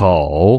口。